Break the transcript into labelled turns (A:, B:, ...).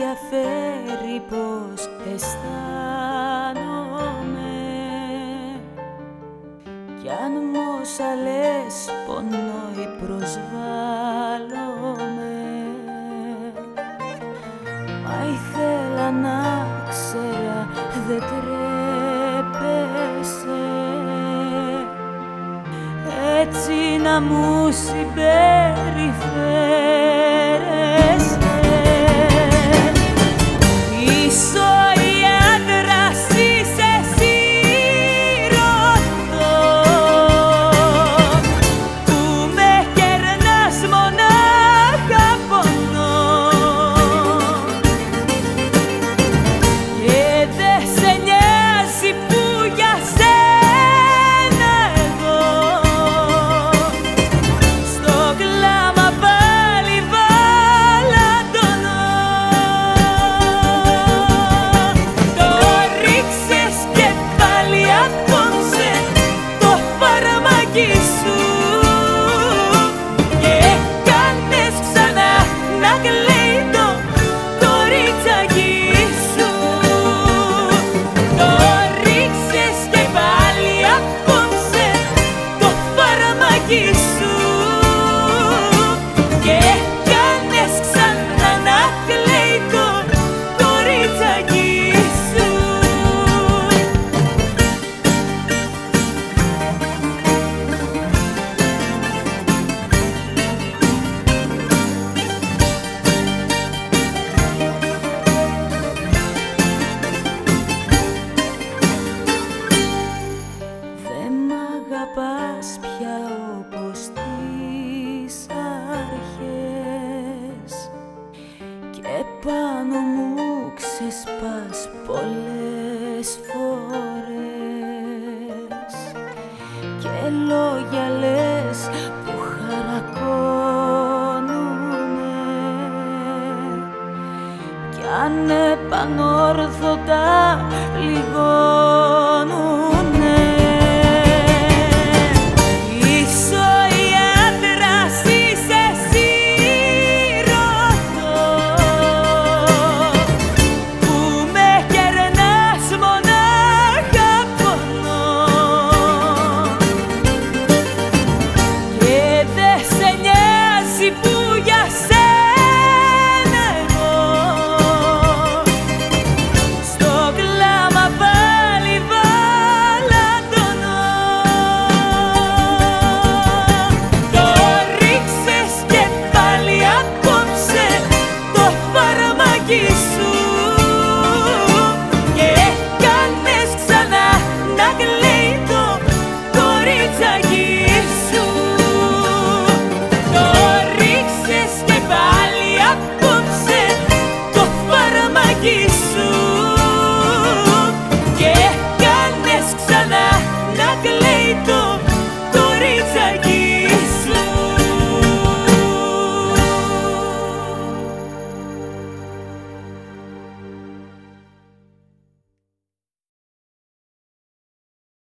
A: ενδιαφέρει πως αισθάνομαι. Κι αν μου λες πονώ ή προσβάλλομαι. Μα ήθελα να ξέρα δεν τρέπεσαι. Έτσι να μου συμπεριφέρεσαι πολλές φορές και λόγια λες που χαρακώνουνε. Κι αν επανόρθωτα λιγώνουν